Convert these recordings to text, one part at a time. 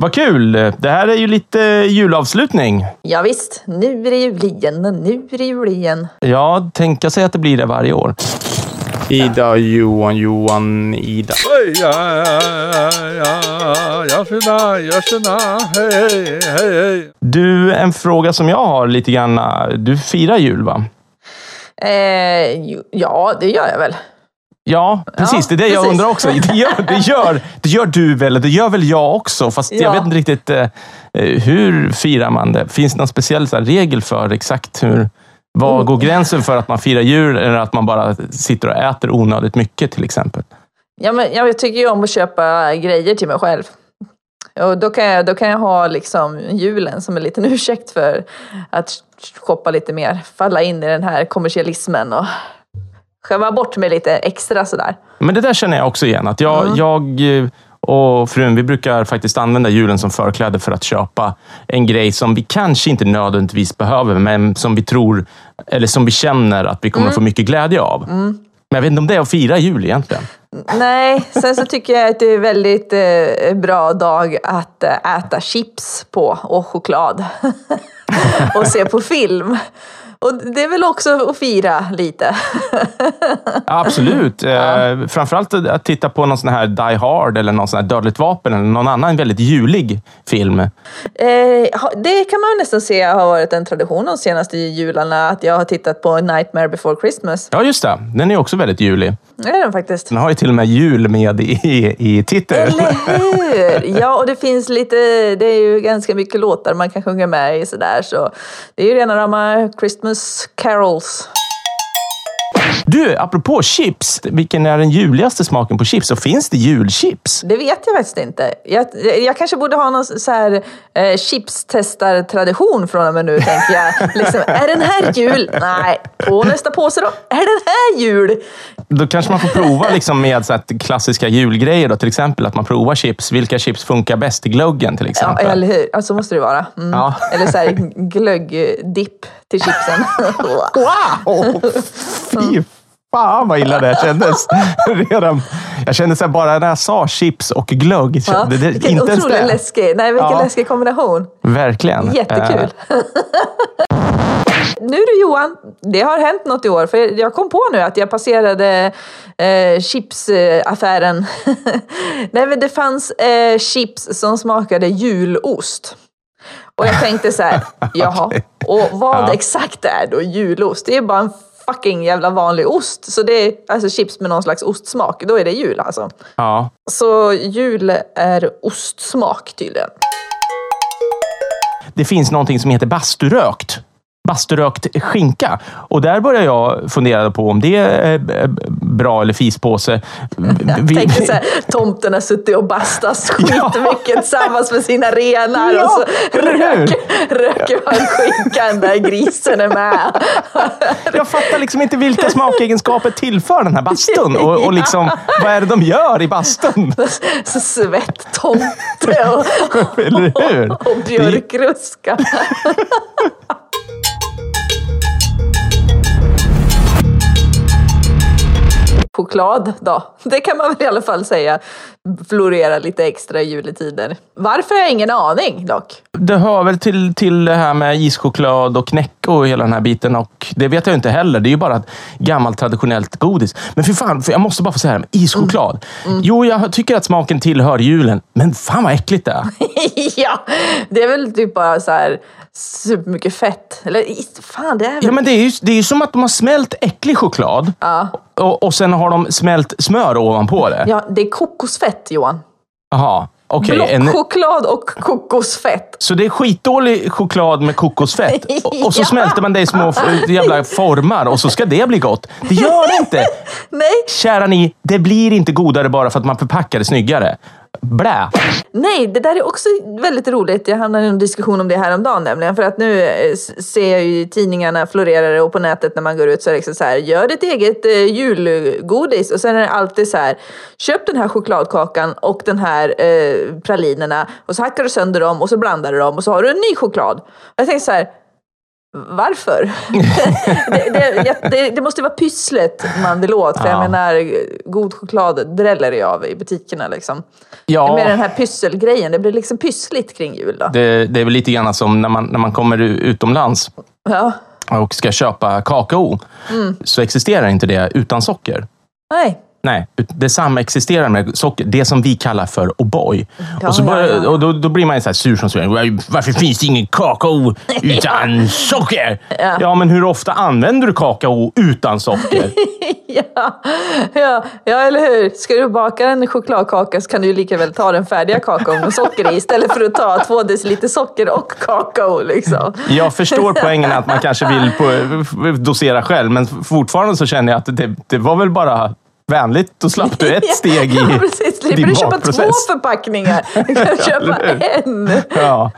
Vad kul! Det här är ju lite julavslutning. Ja, visst, nu är det jul igen och nu är det jul igen. Ja, tänka sig att det blir det varje år. Ida, Johan, Johan, Ida. Oj, ja, ja, ja, jag finna, jag finna, hej, hej, hej. Du, en fråga som jag har lite grann. Du firar jul, va? Eh, ja, det gör jag väl. Ja, precis. Ja, det är det jag precis. undrar också. Det gör, det, gör, det gör du väl? Det gör väl jag också? Fast Ja. jag vet inte riktigt eh, hur firar man det? Finns det någon speciell här, regel för exakt hur... Var Mm. går gränsen för att man firar jul eller att man bara sitter och äter onödigt mycket till exempel? Ja, men jag tycker ju om att köpa grejer till mig själv. Och då kan jag, då kan jag ha liksom julen som en liten ursäkt för att shoppa lite mer. Falla in i den här kommersialismen och skämma bort mig lite extra sådär. Men det där känner jag också igen. Att jag, Mm. jag eh, och frun, vi brukar faktiskt använda julen som förkläde för att köpa en grej som vi kanske inte nödvändigtvis behöver, men som vi tror, eller som vi känner att vi kommer att få mycket glädje av. Men jag vet inte om det är att fira jul egentligen. Nej, sen så tycker jag att det är väldigt eh, bra dag att eh, äta chips på och choklad. och se på film. Och det är väl också att fira lite. Ja, absolut. Eh, framförallt att titta på någon sån här Die Hard eller någon sån här Dödligt vapen eller någon annan väldigt julig film. Eh, det kan man nästan se har varit en tradition de senaste jularna, att jag har tittat på Nightmare before Christmas. Ja, just det. Den är också väldigt julig. Det är den faktiskt. Den har ju till och med jul med i, i, titeln. Eller hur? Ja, och det finns lite, det är ju ganska mycket låtar man kan sjunga med i sådär, så det är ju rena rama Christmas carols. Du, apropå chips. Vilken är den juligaste smaken på chips? Och finns det julchips? Det vet jag faktiskt inte. Jag, jag kanske borde ha någon så här eh, chipstestartradition från och med nu, tänker jag. Liksom, är den här jul? Nej. På nästa påse då? Är den här jul? Då kanske man får prova liksom med så här klassiska julgrejer. Då, till exempel att man provar chips. Vilka chips funkar bäst i gluggen till Ja, exempel? eller hur? Ja, så måste det vara. Mm. Ja. Eller så här glöggdipp till chipsen. Wow! Fy fan vad illa det kändes. Redan, jag kände så här, bara när jag sa chips och glögg. Ja, det, vilken inte ens otroligt det. läskig, nej, vilken Ja. läskig kombination. Verkligen. Jättekul. Eh, Nu du Johan, det har hänt något i år. För jag kom på nu att jag passerade eh, chipsaffären. Nej, men det fanns eh, chips som smakade julost. Och jag tänkte så här, jaha, och vad Ja. exakt är då julost? Det är bara en fucking jävla vanlig ost. Så det är alltså chips med någon slags ostsmak. Då är det jul alltså. ja. Så jul är ostsmak tydligen. det finns någonting som heter basturökt. Basturökt skinka. Och där börjar jag fundera på om det är eh, bra eller fispåse. Jag tänkte så här, tomten har suttit och bastat Ja. skitmycket tillsammans med sina renar Ja, och så röker, man skinkan där grisen är med. Jag fattar liksom inte vilka smakegenskaper tillför den här bastun. Och, och liksom, vad är det de gör i bastun? Så svett-tomte och, hur? och björkruska. Choklad då, det kan man väl i alla fall säga florerar lite extra i juletider. Varför har jag ingen aning dock. Det hör väl till, till det här med ischoklad och knäcke och hela den här biten. Och det vet jag inte heller. Det är ju bara ett gammalt traditionellt godis. Men för fan, för jag måste bara få säga det här med ischoklad. Jo, jag tycker att smaken tillhör julen. Men fan vad äckligt det är. ja, det är väl typ bara så här supermycket fett. Eller fan, det är väl... Ja, men det är ju det är ju som att de har smält äcklig choklad Ja. och, och sen har de smält smör ovanpå det. Ja, det är kokosfett Johan. Jaha, okej. en- Blockchoklad och kokosfett. Så det är skitdålig choklad med kokosfett och, så Ja. smälter man det i små jävla formar och så ska det bli gott. Det gör det inte! Nej, Kära ni, det blir inte godare bara för att man förpackar det snyggare. Blä! nej, det där är också väldigt roligt. Jag hamnade i en diskussion om det häromdagen nämligen. För att nu eh, ser jag ju i tidningarna florerar och på nätet när man går ut så är det liksom så här, gör ditt eget eh, julgodis. Och sen är det alltid så här, köp den här chokladkakan och den här eh, pralinerna och så hackar du sönder dem och så blandar du dem och så har du en ny choklad. Och jag tänker så här, varför? det, det, jag- det, det måste vara pysslet man vill åt. För jag Ja. menar, god choklad dräller det av i butikerna. Liksom. Ja, Med den här pysselgrejen. Det blir liksom pyssligt kring jul då. det, det är väl lite grann som när man, när man kommer utomlands Ja. och ska köpa kakao. Mm. Så existerar inte det utan socker. Nej. Nej, ut- detsamma existerar med socker. Det som vi kallar för O'boy. Ja, och så ja, börjar, ja. och då, då blir man så här sur som så. Varför finns det ingen kakao utan socker? Ja. men hur ofta använder du kakao utan socker? Ja, ja, ja, eller hur? Ska du baka en chokladkaka så kan du ju lika väl ta den färdiga kakaon med socker i istället för att ta två deciliter socker och kakao. Liksom. Jag förstår poängen att man kanske vill på, dosera själv, men fortfarande så känner jag att det, det var väl bara vänligt. Då slapp du ett steg i Ja, precis. Slipper din du köpa två förpackningar. Du kan köpa en. Ja.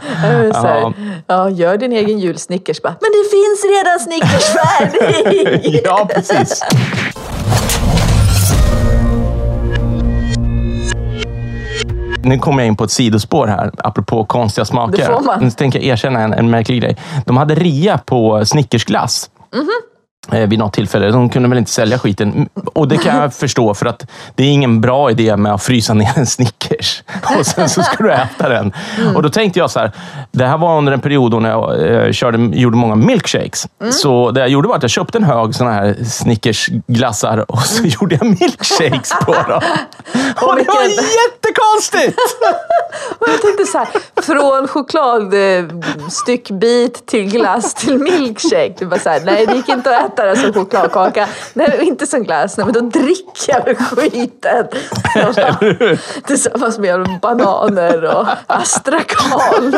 Ja. ja, gör din egen julsnickers. Men det finns redan Snickers färdig! ja, precis. Nu kommer jag in på ett sidospår här, apropå konstiga smaker. Det får man. Nu tänker jag erkänna en, en märklig grej. De hade rea på Snickersglass. Mhm. eh, Vid något tillfälle. De kunde väl inte sälja skiten. Mm, Och det kan jag förstå, för att det är ingen bra idé med att frysa ner en Snickers och sen så ska du äta den. Mm. Och då tänkte jag så här, det här var under en period då när jag eh, körde, gjorde många milkshakes. Mm. Så det jag gjorde var att jag köpte en hög såna här Snickers-glassar och så gjorde jag milkshakes på dem. Och det var jättekonstigt! Och jag tänkte så här, från chokladstyckbit till glass till milkshake. Det var så här, nej det gick inte att äta det som chokladkaka. Nej, inte som glass. Nej, men då dricker jag väl skiten. Bara, Tillsammans med bananer och astrakan.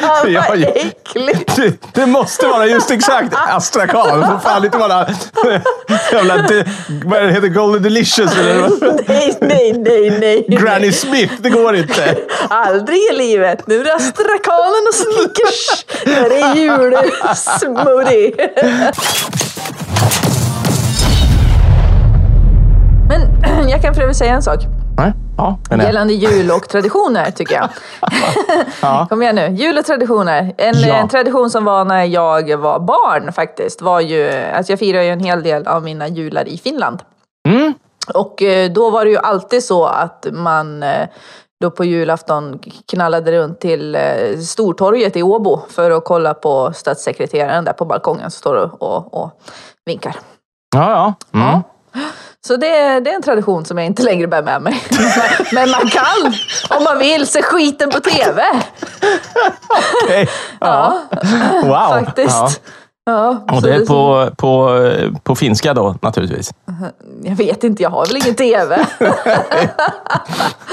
Fan, Ja, vad ja. äckligt. Det, det måste vara just exakt Astrakan. Det får fan inte vara jävla, de, vad det heter, Golden Delicious eller? Nej, nej, nej, nej. Granny Smith. Det går inte. Aldrig i livet. Nu är det astrakanen och Snickers. Nu är det julsmoothie. Men jag kan för övrigt säga en sak. Nej, ja. Gällande jul och traditioner, tycker jag. Kom igen nu. Jul och traditioner. En, Ja. en tradition som var när jag var barn faktiskt, var ju... Alltså jag firar ju en hel del av mina jular i Finland. Mm. Och eh, då var det ju alltid så att man eh, då på julafton knallade runt till eh, Stortorget i Åbo för att kolla på statssekreteraren där på balkongen som står och, och, och vinkar. Ja, ja. Mm. Så det, är- det är en tradition som jag inte längre bär med mig. Men, man kan, om man vill, se skiten på TV. Okej. ja. Wow. Faktiskt. Ja. Ja, Och det är på, på, på finska då, naturligtvis. Jag vet inte, jag har väl ingen TV.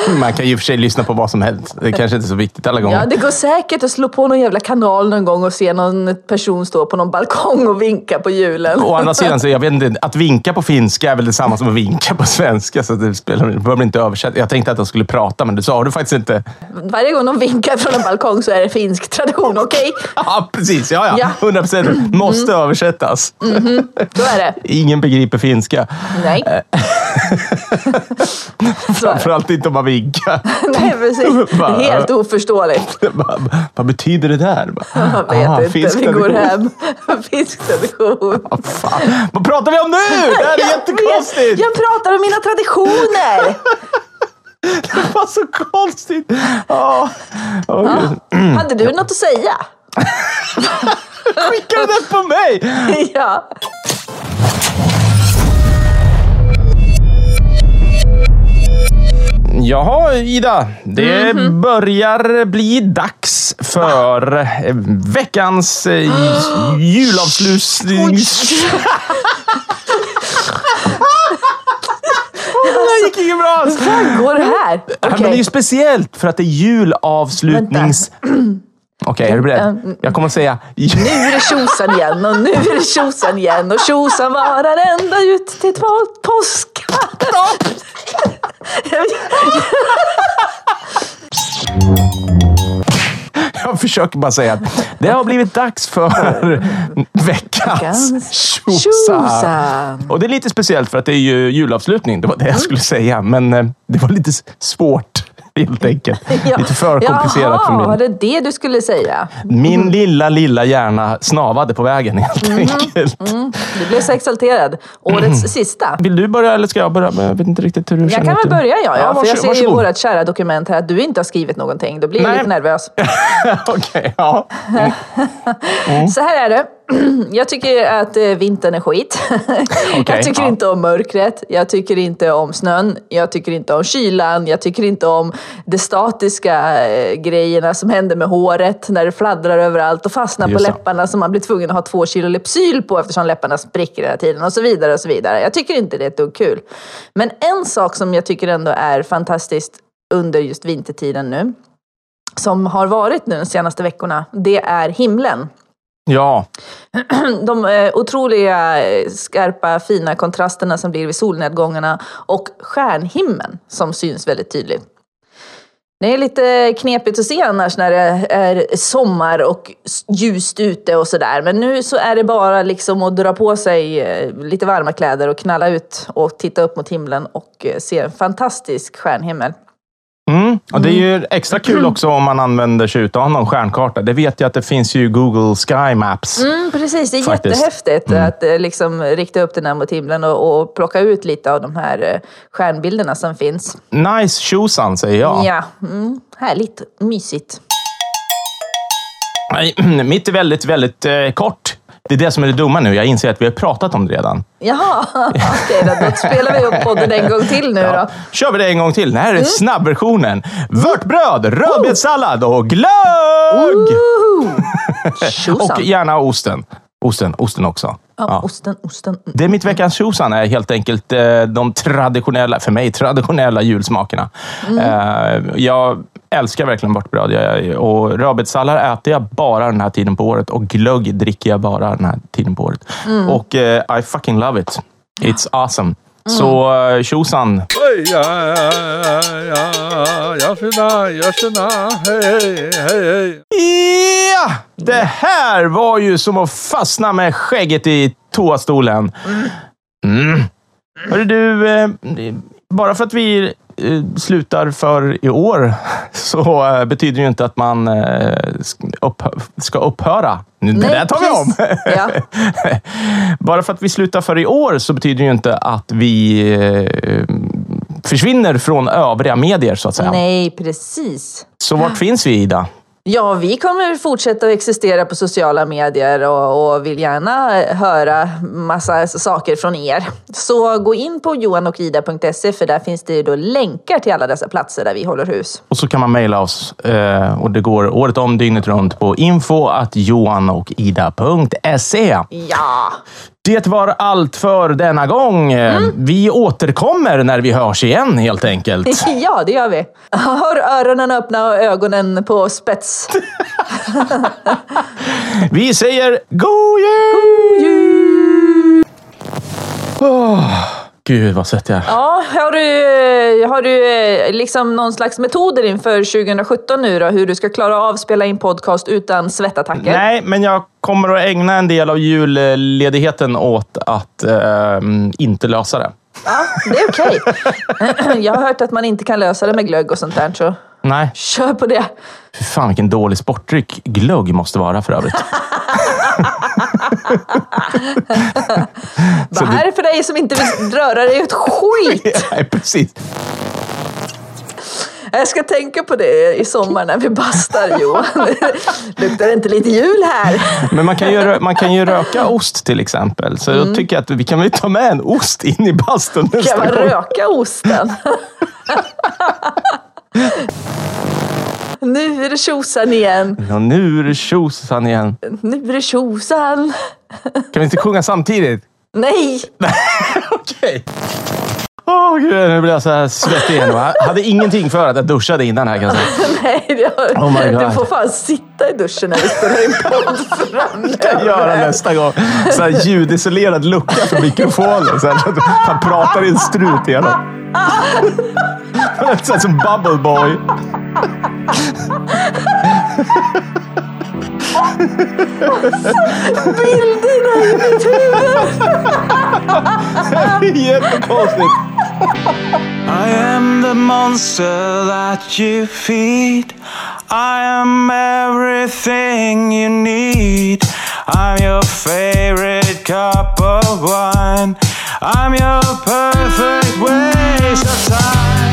Man kan ju för sig lyssna på vad som helst. Det kanske inte är så viktigt alla gånger. Ja, det går säkert att slå på någon jävla kanal någon gång och se någon person stå på någon balkong och vinka på julen. Å andra sidan, så jag vet inte, att vinka på finska är väl detsamma som att vinka på svenska. Så det spelar, det behöver inte översätta. Jag tänkte att de skulle prata, men det sa du faktiskt inte. Varje gång de vinkar från en balkong så är det finsk tradition, okej? Ja, precis. Ja, ja. Ja. 100 procent. Måste översättas. Så är det. Ingen begriper finska. Nej. Det. Framförallt inte om man vinkar. Nej, precis. Bara- Helt oförståeligt. Vad- Vad betyder det där? Bara, Jag vet "Ah, inte, finsk vi går tradition." hem. Finsk tradition. Vad fan? Vad pratar vi om nu? Det här är Jag jättekonstigt! vet. Jag pratar om mina traditioner! Det var så konstigt! Ja. Åh, Gud. Hade du något att säga? Skicka det där på mig! Ja. Jaha, Ida. Det Mhm. börjar bli dags för eh, veckans eh, julavslutning. Det gick inget bra alls. Vad går det här? Ja, Men det är ju speciellt för att det är julavslutnings... Okej, är du beredd? Jag kommer att säga... Nu är det tjosan igen och nu är det tjosan igen och tjosan varar ända ut till påsk. Jag försöker bara säga att det har blivit dags för veckans tjosan. Och det är lite speciellt för att det är ju julavslutning. Det var det jag skulle säga, men eh, det var lite svårt. Helt enkelt. Ja. Lite för komplicerat för Jaha, var min. det det du skulle säga? Min lilla, lilla hjärna snavade på vägen helt Mhm. enkelt. Du blev så exalterad. Årets sista. Vill du börja eller ska jag börja? Jag vet inte riktigt hur du Jag känner kan väl börja jag, ja, Ja, för jag varsågod- ser i varsågod. vårt kära dokument här att du inte har skrivit någonting. Då blir jag Nej. lite nervös. Okej, ja. Så här är det. Jag tycker att eh, vintern är skit. jag tycker ja. inte om mörkret. Jag tycker inte om snön. Jag tycker inte om kylan. Jag tycker inte om de statiska eh, grejerna som händer med håret när det fladdrar överallt och fastnar på Just det. läpparna som man blir tvungen att ha två kilo Lypsyl på eftersom läpparna spricker hela tiden och så vidare. och så vidare. Jag tycker inte det är ett dugg kul. Men en sak som jag tycker ändå är fantastiskt under just vintertiden nu som har varit nu de senaste veckorna, det är himlen Ja, de eh, otroliga eh, skarpa fina kontrasterna som blir vid solnedgångarna och stjärnhimlen som syns väldigt tydligt. Det är lite knepigt att se annars när det är sommar och ljust ute och sådär. Men nu så är det bara liksom att dra på sig eh, lite varma kläder och knalla ut och titta upp mot himlen och se en fantastisk stjärnhimmel. Mm. Och det är ju extra kul också om man använder sig av någon stjärnkarta. Det vet jag att det finns ju Google Sky Maps. Mm, precis, det är Faktiskt. jättehäftigt att eh, liksom rikta upp den här mot himlen och, och plocka ut lite av de här eh, stjärnbilderna som finns. Nice tjosan, säger jag. Ja, mm, härligt, mysigt. Mitt är väldigt, väldigt eh, kort. Det är det som är det dumma nu. Jag inser att vi har pratat om det redan. Jaha, okej då, då spelar vi upp podden en gång till nu då. Kör vi det en gång till. Det här är Mm. snabbversionen. Vörtbröd, rödbetssallad och glögg! Och gärna osten. Osten, osten också. ja, Ja. Osten, osten. Mm. Det är mitt veckans tjosan är helt enkelt eh, de traditionella, för mig traditionella julsmakerna. Mm. Eh, jag älskar verkligen vörtbröd och rödbetssallad äter jag bara den här tiden på året och glögg dricker jag bara den här tiden på året. Mm. Och eh, I fucking love it. It's awesome. Så eh, tjosan. Oj, ja, ja, ja, ja, hej, hej, hej. Ja! Det här var ju som att fastna med skägget i toastolen. Mm. Hörru du, eh, bara för att vi eh, slutar för i år så eh, betyder det ju inte att man ska upphö- ska upphöra. Nu, det Nej, där tar vi om! precis. Ja. Bara för att vi slutar för i år så betyder det ju inte att vi eh, försvinner från övriga medier, så att säga. Nej, precis. Så vart finns vi, Ida? Ja, vi kommer fortsätta att existera på sociala medier och, och vill gärna höra massa saker från er. Så gå in på johanochida.se för där finns det då länkar till alla dessa platser där vi håller hus. Och så kan man mejla oss eh, och det går året om, dygnet runt på info.johanochida.se. Ja, Det var allt för denna gång. Mm. Vi återkommer när vi hörs igen helt enkelt. ja det gör vi. Har öronen öppna och ögonen på spets. Vi säger god jul! Gud vad sött jag är. Ja, har du, har du eh, liksom någon slags metoder inför 2017 nu då? Hur du ska klara av att spela in podcast utan svettattacker? Nej, men jag kommer att ägna en del av julledigheten åt att eh, inte lösa det. Ja, det är okej. Jag har hört att man inte kan lösa det med glögg och sånt där, så Nej, kör på det. fy fan vilken dålig sportdryck glögg måste vara för övrigt. Vad här är för dig som inte vill röra dig ett skit. Nej, precis. Jag ska tänka på det i sommar när vi bastar, Johan. Luktar det inte lite jul här? Men man kan, ju, man kan ju röka ost till exempel. Så jag tycker att vi kan väl ta med en ost in i bastun Kan nästa man gång. röka osten? Nu är det tjosan igen. Ja, nu är det tjosan igen. Nu är det tjosan. Kan vi inte sjunga samtidigt? Nej! Okej. Åh gud, nu blir jag så här svettig igen. Jag hade ingenting för att jag duschade innan här kan jag säga. Nej, det har, Oh my God. du får fan sitta i duschen när vi spelar in podd framöver. Jag göra nästa gång. Så här ljudisolerad lucka för mikrofonen. Så, här, så att han pratar i en strut igenom. Så här som Bubble Boy. Bilderna i mitt huvud! Jättekonstigt. I am the monster that you feed. I am everything you need. I'm your favorite cup of wine. I'm your perfect waste of time.